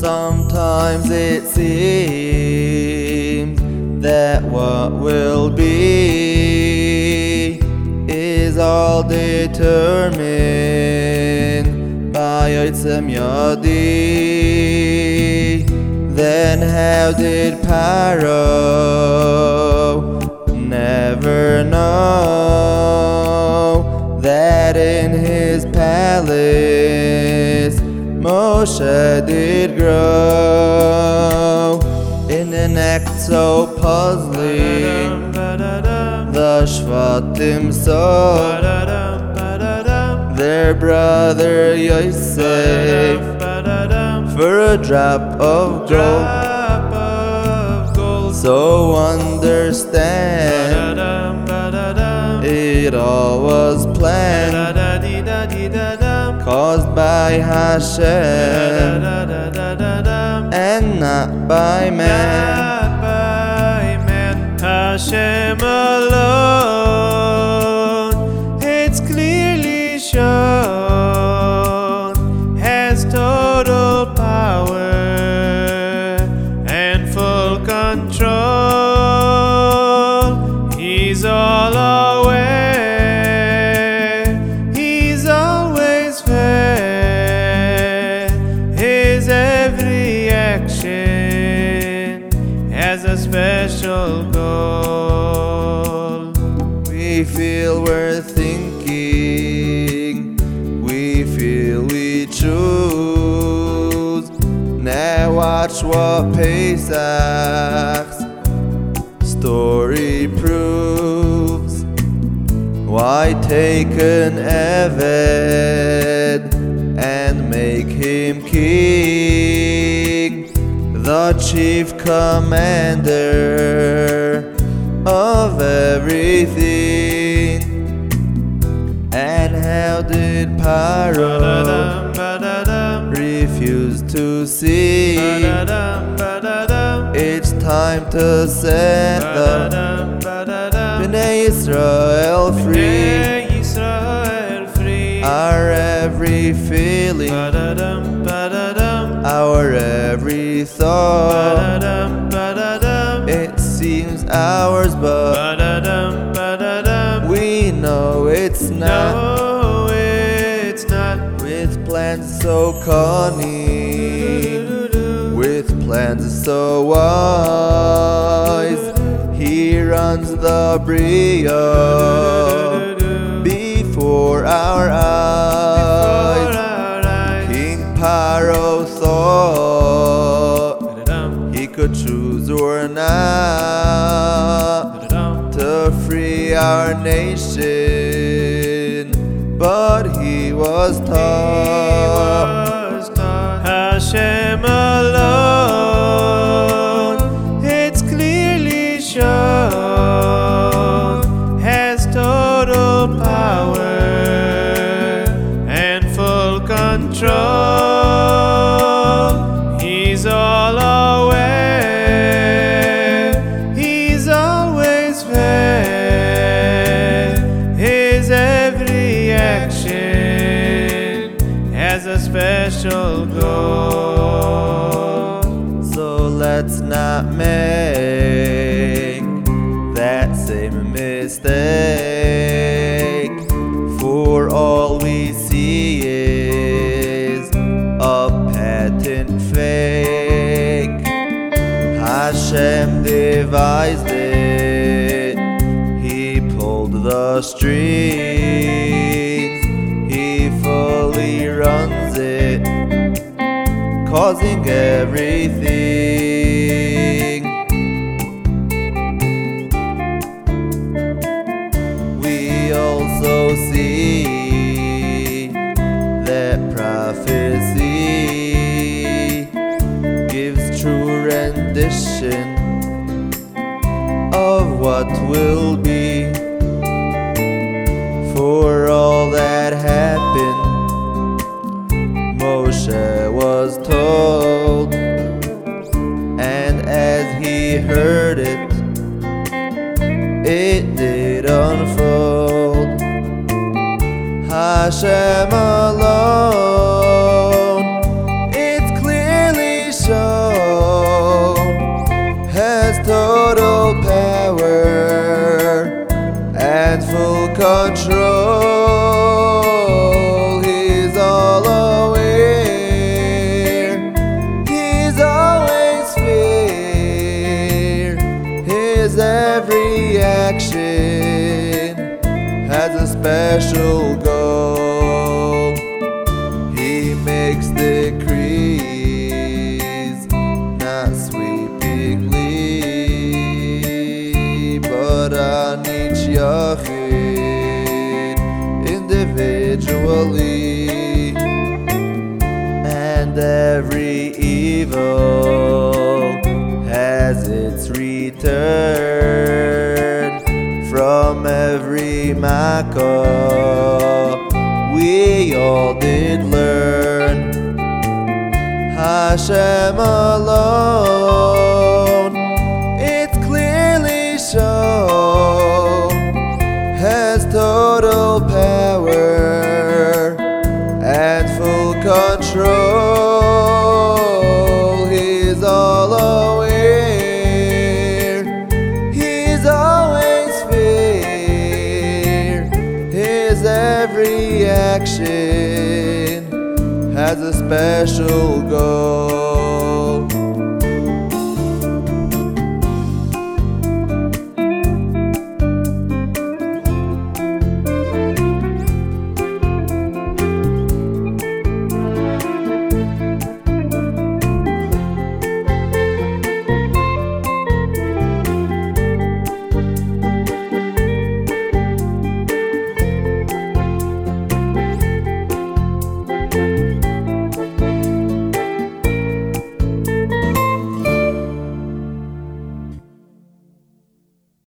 Sometimes it seems that what will be is all determined by Yotzem Yodi. Then how did Paro never know that in his palace Moshe did grow in an act so puzzling. The Shvatim saw their brother Yosef for a drop of gold. So understand it all was planned, by Hashem. And not by man. Hashem alone, special goal. We feel we're thinking, we feel we choose. Now watch what Pesach's story proves. Why take an Eved and make him king? The chief commander of everything. And how did ba-da-dum, refuse to see? It's time to set the. Bnei Israel free. Our every feeling, our every thought. ba-da-dum, ba-da-dum. It seems ours, but we know it's not. No, it's not. With plans so cunning, with plans so wise, he runs the brio before our eyes. our eyes. King Paro thought Could choose or not to free our nation, but he was taught Hashem alone. It's clearly shown has total power and full control. A special goal. So let's not make that same mistake. For all we see is a patent fake. Hashem devised it, He pulled the strings, He fully runs it causing everything. We also see that prophecy gives true rendition of what will be. Heard it, it did unfold. Hashem alone, action has a special goal. He makes decrees, not sweepingly, but on each yachid individually, and every evil has its return from every makkah. We all did learn Hashem alone. It's clearly shown has total power and full control. every action has a special goal.